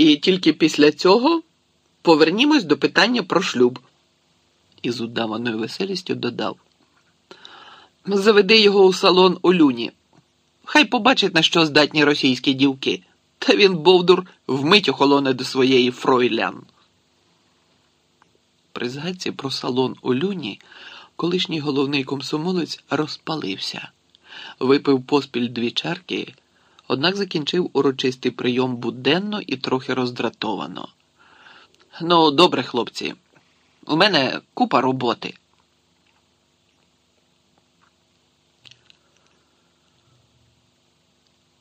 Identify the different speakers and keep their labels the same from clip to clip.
Speaker 1: І тільки після цього повернімось до питання про шлюб. І з удаваною веселістю додав. Заведи його у салон у люні. Хай побачить, на що здатні російські дівки. Та він, Бовдур, вмить охолоне до своєї фройлян. При згадці про салон у люні колишній головний комсомолець розпалився, випив поспіль дві чарки, однак закінчив урочистий прийом буденно і трохи роздратовано. Ну, добре, хлопці, у мене купа роботи.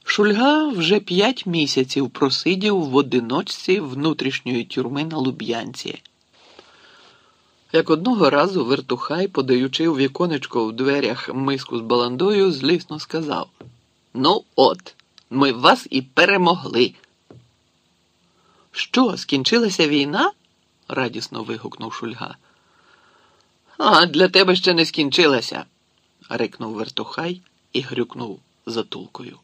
Speaker 1: Шульга вже п'ять місяців просидів в одиночці внутрішньої тюрми на Луб'янці. Як одного разу вертухай, подаючи у віконечко в дверях миску з баландою, злісно сказав: Ну, от, ми вас і перемогли. Що, скінчилася війна? радісно вигукнув Шульга. А для тебе ще не скінчилася, рикнув вертухай і грюкнув затулкою.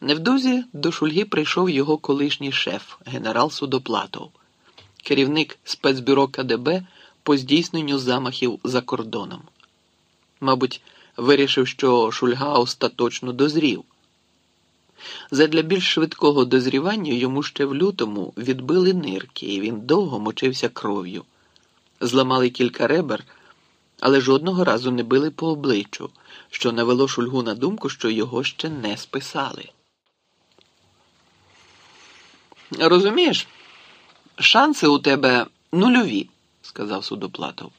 Speaker 1: Невдовзі до Шульги прийшов його колишній шеф, генерал Судоплатов, керівник спецбюро КДБ по здійсненню замахів за кордоном. Мабуть, вирішив, що Шульга остаточно дозрів. Задля більш швидкого дозрівання йому ще в лютому відбили нирки, і він довго мочився кров'ю. Зламали кілька ребер, але жодного разу не били по обличчю, що навело Шульгу на думку, що його ще не списали. Розумієш, шанси у тебе нульові, сказав судоплатов.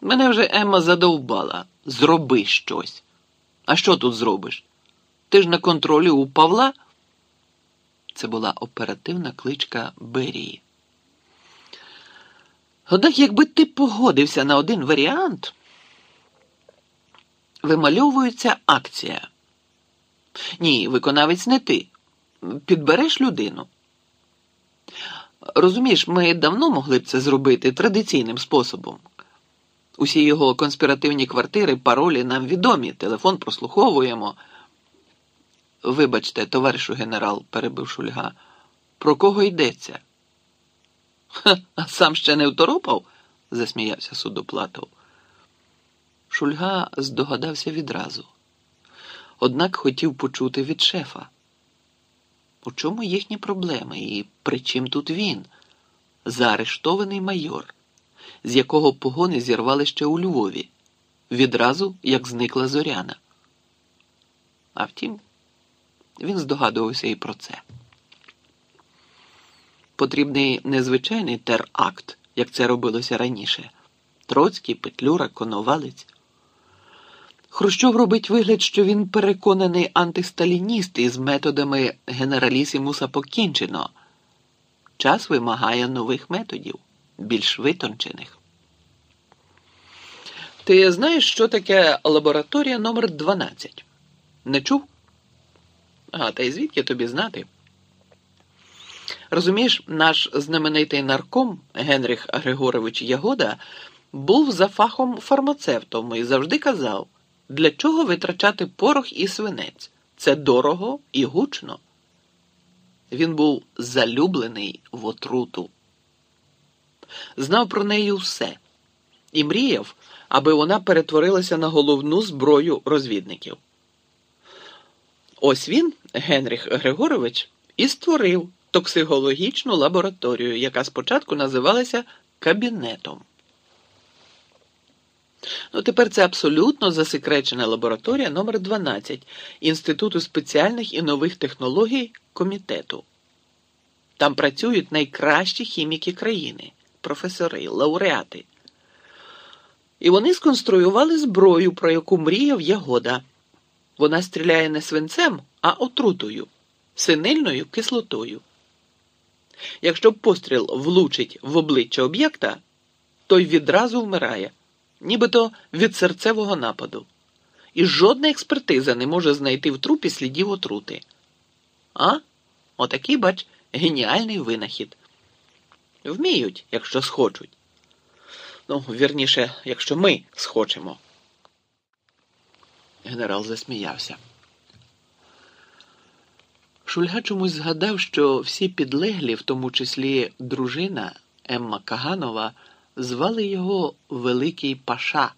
Speaker 1: Мене вже Емма задовбала. Зроби щось. А що тут зробиш? Ти ж на контролі у Павла? Це була оперативна кличка Берії. Однак, якби ти погодився на один варіант, вимальовується акція. Ні, виконавець не ти. Підбереш людину. Розумієш, ми давно могли б це зробити традиційним способом. Усі його конспіративні квартири, паролі нам відомі, телефон прослуховуємо. Вибачте, товаришу генерал, перебив Шульга, про кого йдеться? Ха, а сам ще не второпав? засміявся судоплатов. Шульга здогадався відразу, однак хотів почути від шефа. У чому їхні проблеми і при чим тут він, заарештований майор, з якого погони зірвали ще у Львові, відразу як зникла зоряна. А втім, він здогадувався і про це. Потрібний незвичайний теракт, як це робилося раніше. Троцький, Петлюра, Коновалець. Хрущов робить вигляд, що він переконаний антисталініст із методами генералісімуса покінчено. Час вимагає нових методів, більш витончених. Ти знаєш, що таке лабораторія номер 12 Не чув? А, та й звідки тобі знати? Розумієш, наш знаменитий нарком Генріх Григорович Ягода був за фахом фармацевтом і завжди казав. Для чого витрачати порох і свинець? Це дорого і гучно. Він був залюблений в отруту, знав про неї все і мріяв, аби вона перетворилася на головну зброю розвідників. Ось він, Генріх Григорович, і створив токсикологічну лабораторію, яка спочатку називалася кабінетом. Ну, тепер це абсолютно засекречена лабораторія номер 12 Інституту спеціальних і нових технологій комітету. Там працюють найкращі хіміки країни, професори, лауреати. І вони сконструювали зброю, про яку мріяв Ягода. Вона стріляє не свинцем, а отрутою, синильною кислотою. Якщо постріл влучить в обличчя об'єкта, той відразу вмирає нібито від серцевого нападу, і жодна експертиза не може знайти в трупі слідів отрути. А? Отакий, бач, геніальний винахід. Вміють, якщо схочуть. Ну, вірніше, якщо ми схочемо. Генерал засміявся. Шульга чомусь згадав, що всі підлеглі, в тому числі дружина Емма Каганова, звали його Великий Паша.